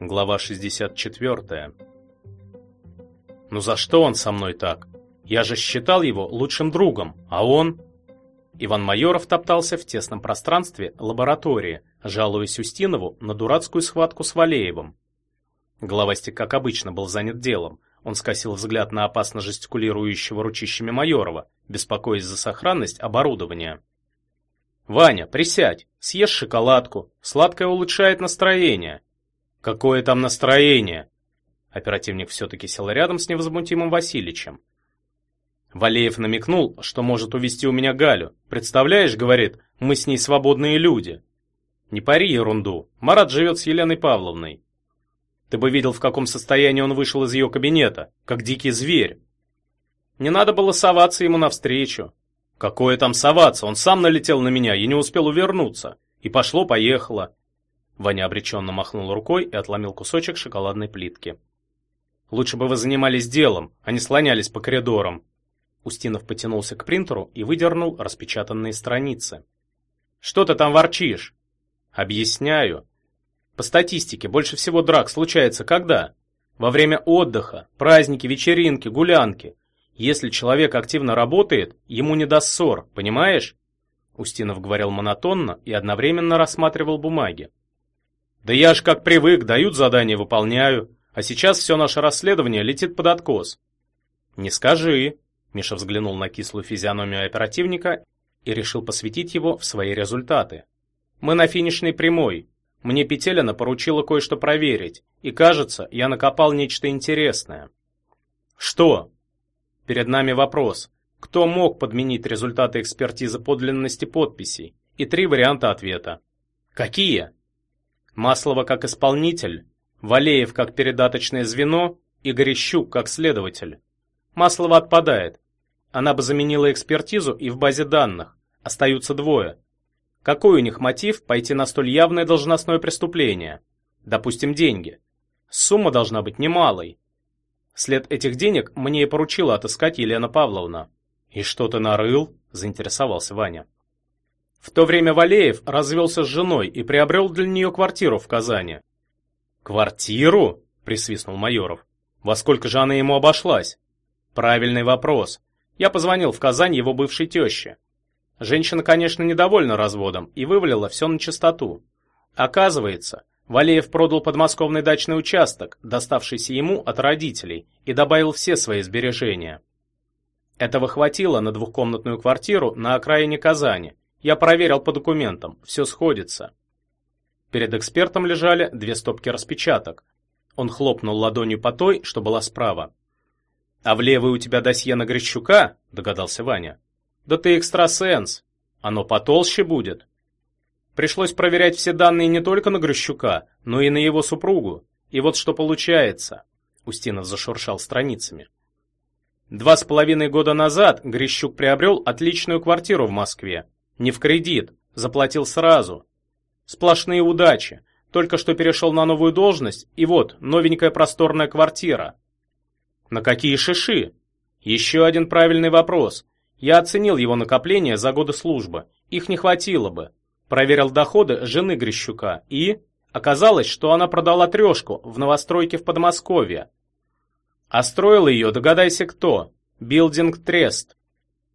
Глава 64. Ну за что он со мной так? Я же считал его лучшим другом, а он... Иван Майоров топтался в тесном пространстве лаборатории, жалуясь Устинову на дурацкую схватку с Валеевым. Главастик, как обычно, был занят делом. Он скосил взгляд на опасно жестикулирующего ручищами Майорова, беспокоясь за сохранность оборудования. «Ваня, присядь, съешь шоколадку, сладкое улучшает настроение», Какое там настроение? Оперативник все-таки сел рядом с невозмутимым Васильичем. Валеев намекнул, что может увести у меня Галю. Представляешь, говорит, мы с ней свободные люди. Не пари ерунду. Марат живет с Еленой Павловной. Ты бы видел, в каком состоянии он вышел из ее кабинета, как дикий зверь. Не надо было соваться ему навстречу. Какое там соваться, он сам налетел на меня, я не успел увернуться. И пошло-поехало. Ваня обреченно махнул рукой и отломил кусочек шоколадной плитки. «Лучше бы вы занимались делом, а не слонялись по коридорам». Устинов потянулся к принтеру и выдернул распечатанные страницы. «Что ты там ворчишь?» «Объясняю. По статистике, больше всего драк случается когда? Во время отдыха, праздники, вечеринки, гулянки. Если человек активно работает, ему не до ссор, понимаешь?» Устинов говорил монотонно и одновременно рассматривал бумаги. Да я ж как привык, дают задание, выполняю. А сейчас все наше расследование летит под откос. Не скажи. Миша взглянул на кислую физиономию оперативника и решил посвятить его в свои результаты. Мы на финишной прямой. Мне Петелина поручила кое-что проверить, и кажется, я накопал нечто интересное. Что? Перед нами вопрос. Кто мог подменить результаты экспертизы подлинности подписей? И три варианта ответа. Какие? Маслова как исполнитель, Валеев как передаточное звено и Горещук как следователь. Маслова отпадает. Она бы заменила экспертизу и в базе данных. Остаются двое. Какой у них мотив пойти на столь явное должностное преступление? Допустим, деньги. Сумма должна быть немалой. След этих денег мне и поручила отыскать Елена Павловна. «И что ты нарыл?» – заинтересовался Ваня. В то время Валеев развелся с женой и приобрел для нее квартиру в Казани. «Квартиру?» – присвистнул Майоров. «Во сколько же она ему обошлась?» «Правильный вопрос. Я позвонил в Казань его бывшей теще. Женщина, конечно, недовольна разводом и вывалила все на чистоту. Оказывается, Валеев продал подмосковный дачный участок, доставшийся ему от родителей, и добавил все свои сбережения. Этого хватило на двухкомнатную квартиру на окраине Казани, я проверил по документам, все сходится. Перед экспертом лежали две стопки распечаток. Он хлопнул ладонью по той, что была справа. «А в левой у тебя досье на Грищука?» – догадался Ваня. «Да ты экстрасенс. Оно потолще будет». Пришлось проверять все данные не только на Грищука, но и на его супругу. И вот что получается. Устинов зашуршал страницами. Два с половиной года назад Грищук приобрел отличную квартиру в Москве. Не в кредит, заплатил сразу. Сплошные удачи. Только что перешел на новую должность, и вот, новенькая просторная квартира. На какие шиши? Еще один правильный вопрос. Я оценил его накопления за годы службы. Их не хватило бы. Проверил доходы жены Грищука и... Оказалось, что она продала трешку в новостройке в Подмосковье. А строил ее, догадайся кто, Билдинг Трест.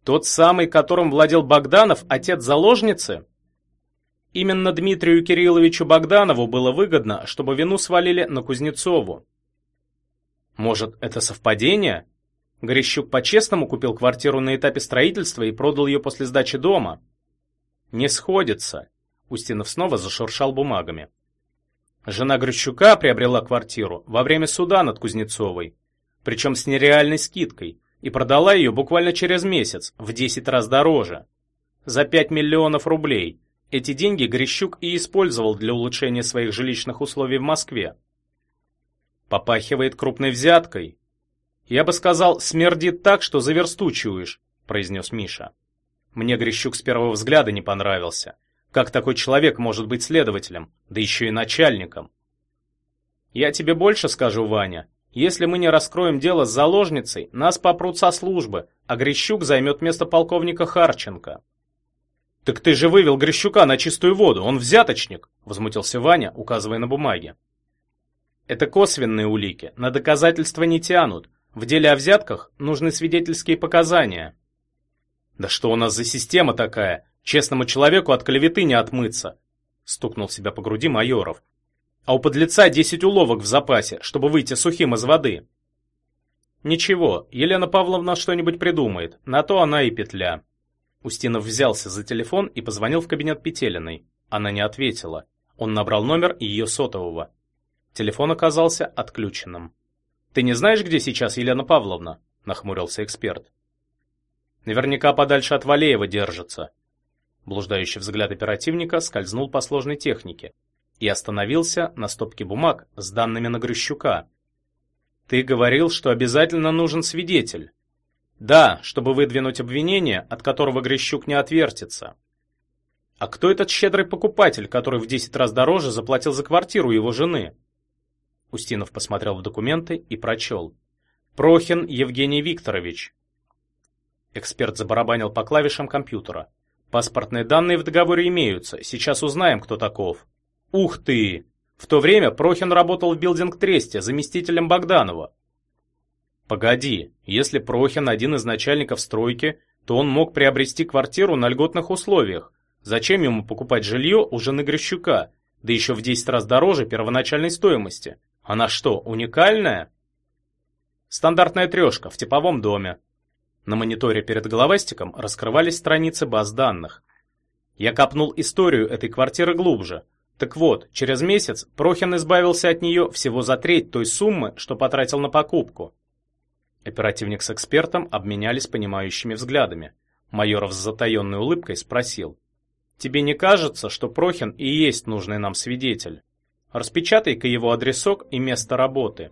Тот самый, которым владел Богданов, отец заложницы? Именно Дмитрию Кирилловичу Богданову было выгодно, чтобы вину свалили на Кузнецову. Может, это совпадение? Горещук по-честному купил квартиру на этапе строительства и продал ее после сдачи дома. Не сходится. Устинов снова зашуршал бумагами. Жена Грищука приобрела квартиру во время суда над Кузнецовой, причем с нереальной скидкой, и продала ее буквально через месяц, в 10 раз дороже. За 5 миллионов рублей. Эти деньги Грищук и использовал для улучшения своих жилищных условий в Москве. Попахивает крупной взяткой. Я бы сказал, смердит так, что заверстучиваешь, произнес Миша. Мне Грищук с первого взгляда не понравился. Как такой человек может быть следователем, да еще и начальником? Я тебе больше скажу, Ваня. Если мы не раскроем дело с заложницей, нас попрут со службы, а Грищук займет место полковника Харченко. «Так ты же вывел Грищука на чистую воду, он взяточник!» — возмутился Ваня, указывая на бумаги. Это косвенные улики, на доказательства не тянут. В деле о взятках нужны свидетельские показания. Да что у нас за система такая? Честному человеку от клеветы не отмыться. Стукнул себя по груди Майоров. А у подлеца 10 уловок в запасе, чтобы выйти сухим из воды. Ничего, Елена Павловна что-нибудь придумает, на то она и петля. Устинов взялся за телефон и позвонил в кабинет Петелиной. Она не ответила. Он набрал номер ее сотового. Телефон оказался отключенным. «Ты не знаешь, где сейчас Елена Павловна?» – нахмурился эксперт. «Наверняка подальше от Валеева держится». Блуждающий взгляд оперативника скользнул по сложной технике и остановился на стопке бумаг с данными на Грыщука. «Ты говорил, что обязательно нужен свидетель». «Да, чтобы выдвинуть обвинение, от которого Грыщук не отвертится». «А кто этот щедрый покупатель, который в десять раз дороже заплатил за квартиру его жены?» Устинов посмотрел в документы и прочел. «Прохин Евгений Викторович». Эксперт забарабанил по клавишам компьютера. «Паспортные данные в договоре имеются. Сейчас узнаем, кто таков». «Ух ты! В то время Прохин работал в билдинг-тресте заместителем Богданова». «Погоди, если Прохин один из начальников стройки, то он мог приобрести квартиру на льготных условиях. Зачем ему покупать жилье у жены Грищука, да еще в 10 раз дороже первоначальной стоимости?» Она что, уникальная? Стандартная трешка в типовом доме. На мониторе перед головастиком раскрывались страницы баз данных. Я копнул историю этой квартиры глубже. Так вот, через месяц Прохин избавился от нее всего за треть той суммы, что потратил на покупку. Оперативник с экспертом обменялись понимающими взглядами. Майоров с затаенной улыбкой спросил. «Тебе не кажется, что Прохин и есть нужный нам свидетель?» Распечатай-ка его адресок и место работы.